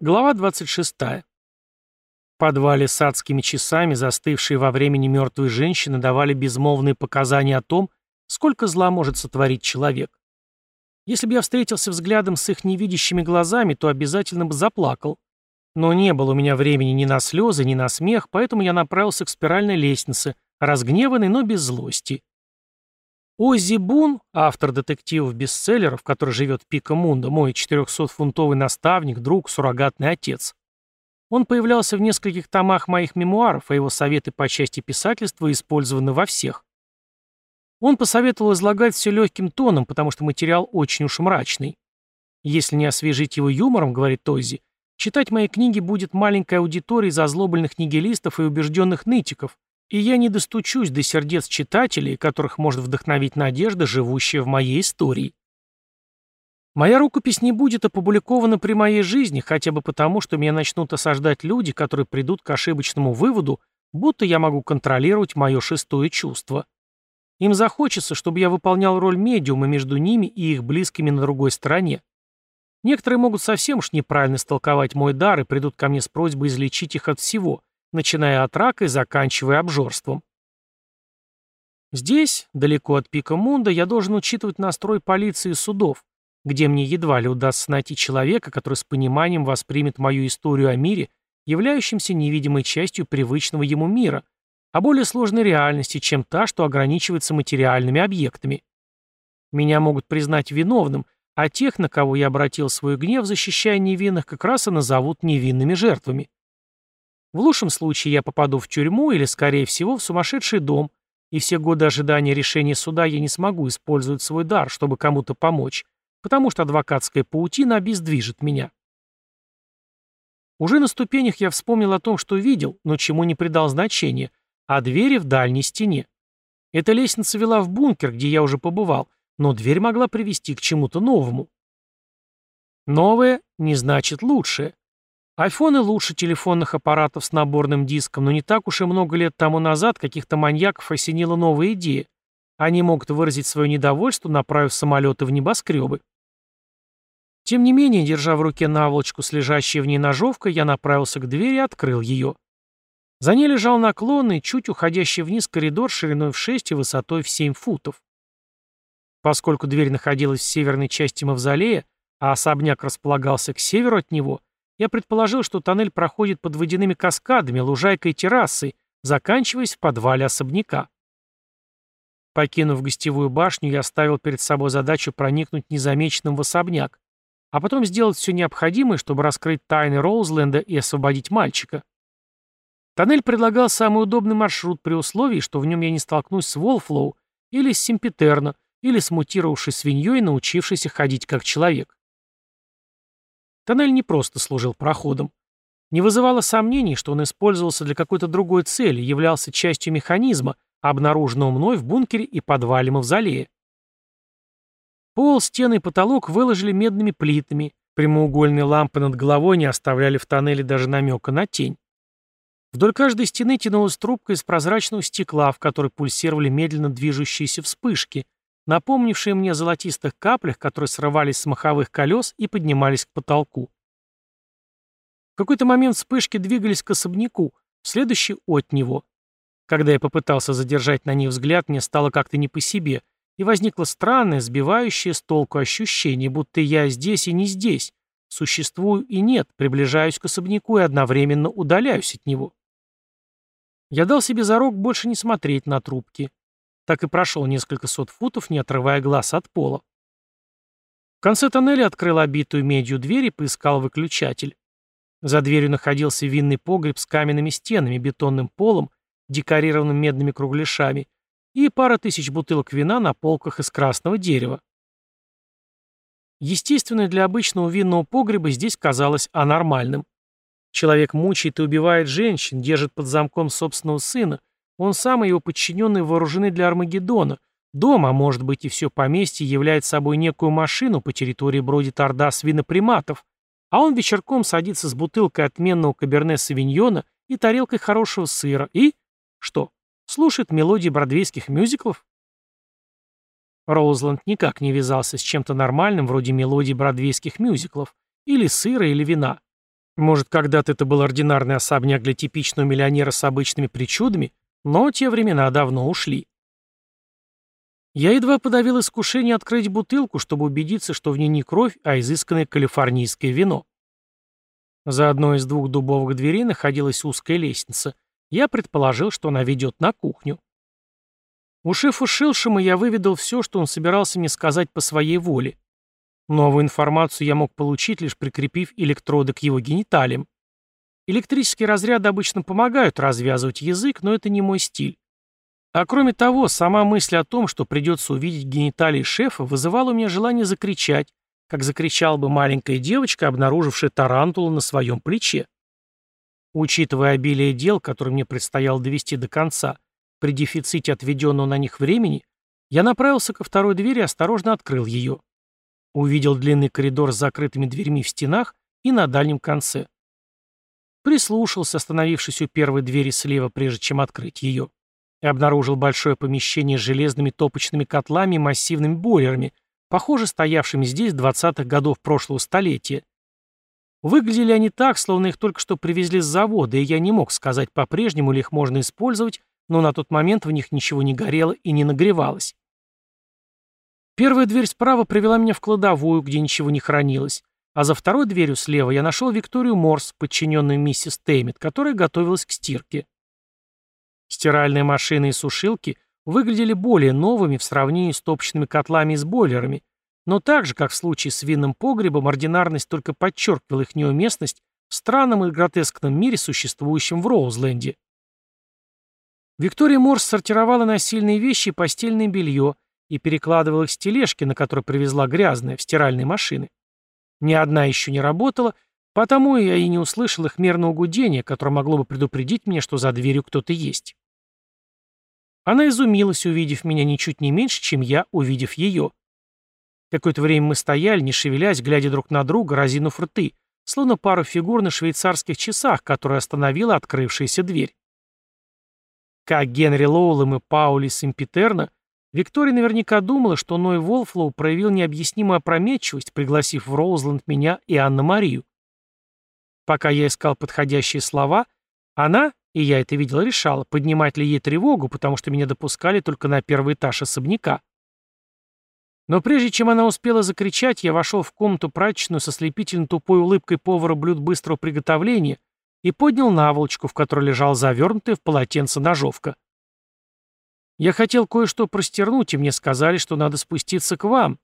Глава 26. В подвале с адскими часами, застывшие во времени мертвые женщины, давали безмолвные показания о том, сколько зла может сотворить человек. Если бы я встретился взглядом с их невидящими глазами, то обязательно бы заплакал. Но не было у меня времени ни на слезы, ни на смех, поэтому я направился к спиральной лестнице, разгневанный, но без злости. Оззи Бун, автор детективов-бестселлеров, который живет в Пика Мунда, мой 400-фунтовый наставник, друг, суррогатный отец. Он появлялся в нескольких томах моих мемуаров, а его советы по части писательства использованы во всех. Он посоветовал излагать все легким тоном, потому что материал очень уж мрачный. Если не освежить его юмором, говорит Оззи, читать мои книги будет маленькая аудитория из озлобленных нигилистов и убежденных нытиков, и я не достучусь до сердец читателей, которых может вдохновить надежда, живущая в моей истории. Моя рукопись не будет опубликована при моей жизни, хотя бы потому, что меня начнут осаждать люди, которые придут к ошибочному выводу, будто я могу контролировать мое шестое чувство. Им захочется, чтобы я выполнял роль медиума между ними и их близкими на другой стороне. Некоторые могут совсем уж неправильно истолковать мой дар и придут ко мне с просьбой излечить их от всего, начиная от рака и заканчивая обжорством. Здесь, далеко от пика Мунда, я должен учитывать настрой полиции и судов, где мне едва ли удастся найти человека, который с пониманием воспримет мою историю о мире, являющемся невидимой частью привычного ему мира, а более сложной реальности, чем та, что ограничивается материальными объектами. Меня могут признать виновным, а тех, на кого я обратил свой гнев, защищая невинных, как раз и назовут невинными жертвами. В лучшем случае я попаду в тюрьму или, скорее всего, в сумасшедший дом, и все годы ожидания решения суда я не смогу использовать свой дар, чтобы кому-то помочь, потому что адвокатская паутина обездвижит меня. Уже на ступенях я вспомнил о том, что видел, но чему не придал значения, о двери в дальней стене. Эта лестница вела в бункер, где я уже побывал, но дверь могла привести к чему-то новому. Новое не значит лучшее. Айфоны лучше телефонных аппаратов с наборным диском, но не так уж и много лет тому назад каких-то маньяков осенила новая идея. Они могут выразить свое недовольство, направив самолеты в небоскребы. Тем не менее, держа в руке наволочку с лежащей в ней ножовкой, я направился к двери и открыл ее. За ней лежал наклонный, чуть уходящий вниз коридор шириной в 6 и высотой в 7 футов. Поскольку дверь находилась в северной части мавзолея, а особняк располагался к северу от него, я предположил, что тоннель проходит под водяными каскадами, лужайкой и террасой, заканчиваясь в подвале особняка. Покинув гостевую башню, я ставил перед собой задачу проникнуть незамеченным в особняк, а потом сделать все необходимое, чтобы раскрыть тайны Роузленда и освободить мальчика. Тоннель предлагал самый удобный маршрут при условии, что в нем я не столкнусь с Волфлоу или с Симпетерно, или с мутировавшей свиньей, научившейся ходить как человек. Тоннель не просто служил проходом. Не вызывало сомнений, что он использовался для какой-то другой цели, являлся частью механизма, обнаруженного мной в бункере и подвале мавзолея. Пол, стены и потолок выложили медными плитами, прямоугольные лампы над головой не оставляли в тоннеле даже намека на тень. Вдоль каждой стены тянулась трубка из прозрачного стекла, в которой пульсировали медленно движущиеся вспышки, напомнившие мне о золотистых каплях, которые срывались с маховых колес и поднимались к потолку. В какой-то момент вспышки двигались к особняку, в следующий — от него. Когда я попытался задержать на них взгляд, мне стало как-то не по себе, и возникло странное, сбивающее с толку ощущение, будто я здесь и не здесь, существую и нет, приближаюсь к особняку и одновременно удаляюсь от него. Я дал себе зарок больше не смотреть на трубки. Так и прошел несколько сот футов, не отрывая глаз от пола. В конце тоннеля открыл обитую медью дверь и поискал выключатель. За дверью находился винный погреб с каменными стенами, бетонным полом, декорированным медными кругляшами, и пара тысяч бутылок вина на полках из красного дерева. Естественно, для обычного винного погреба здесь казалось анормальным. Человек мучает и убивает женщин, держит под замком собственного сына, он сам и его подчиненные вооружены для Армагеддона. Дом, а может быть и все поместье, является собой некую машину, по территории бродит орда свиноприматов, а он вечерком садится с бутылкой отменного каберне-савиньона и тарелкой хорошего сыра и... Что? Слушает мелодии бродвейских мюзиклов? Роузланд никак не вязался с чем-то нормальным, вроде мелодий бродвейских мюзиклов, или сыра, или вина. Может, когда-то это был ординарный особняк для типичного миллионера с обычными причудами, но те времена давно ушли. Я едва подавил искушение открыть бутылку, чтобы убедиться, что в ней не кровь, а изысканное калифорнийское вино. За одной из двух дубовых дверей находилась узкая лестница. Я предположил, что она ведет на кухню. У шефа Шилшема я выведал все, что он собирался мне сказать по своей воле. Новую информацию я мог получить, лишь прикрепив электроды к его гениталиям. Электрические разряды обычно помогают развязывать язык, но это не мой стиль. А кроме того, сама мысль о том, что придется увидеть гениталии шефа, вызывала у меня желание закричать, как закричала бы маленькая девочка, обнаружившая тарантулу на своем плече. Учитывая обилие дел, которые мне предстояло довести до конца, при дефиците отведенного на них времени, я направился ко второй двери и осторожно открыл ее. Увидел длинный коридор с закрытыми дверьми в стенах и на дальнем конце. Прислушался, остановившись у первой двери слева, прежде чем открыть ее и обнаружил большое помещение с железными топочными котлами и массивными бойлерами, похоже, стоявшими здесь 20-х годов прошлого столетия. Выглядели они так, словно их только что привезли с завода, и я не мог сказать, по-прежнему ли их можно использовать, но на тот момент в них ничего не горело и не нагревалось. Первая дверь справа привела меня в кладовую, где ничего не хранилось, а за второй дверью слева я нашел Викторию Морс, подчиненную миссис Теймит, которая готовилась к стирке. Стиральные машины и сушилки выглядели более новыми в сравнении с топочными котлами и с бойлерами, но так же, как в случае с винным погребом, ординарность только подчеркивала их неуместность в странном и гротескном мире, существующем в Роузленде. Виктория Морс сортировала насильные вещи и постельное белье и перекладывала их с тележки, на которой привезла грязное, в стиральные машины. Ни одна еще не работала, потому я и не услышал их мерного гудения, которое могло бы предупредить меня, что за дверью кто-то есть. Она изумилась, увидев меня ничуть не меньше, чем я, увидев ее. Какое-то время мы стояли, не шевелясь, глядя друг на друга, разинув рты, словно пару фигур на швейцарских часах, которые остановила открывшаяся дверь. Как Генри Лоулем и Паули Симпетерна, Виктория наверняка думала, что Ной Волфлоу проявил необъяснимую опрометчивость, пригласив в Роузленд меня и Анна-Марию. Пока я искал подходящие слова, она, и я это видел, решала, поднимать ли ей тревогу, потому что меня допускали только на первый этаж особняка. Но прежде чем она успела закричать, я вошел в комнату прачечную со слепительно тупой улыбкой повара блюд быстрого приготовления и поднял наволочку, в которой лежал завернутый в полотенце ножовка. Я хотел кое-что простернуть, и мне сказали, что надо спуститься к вам,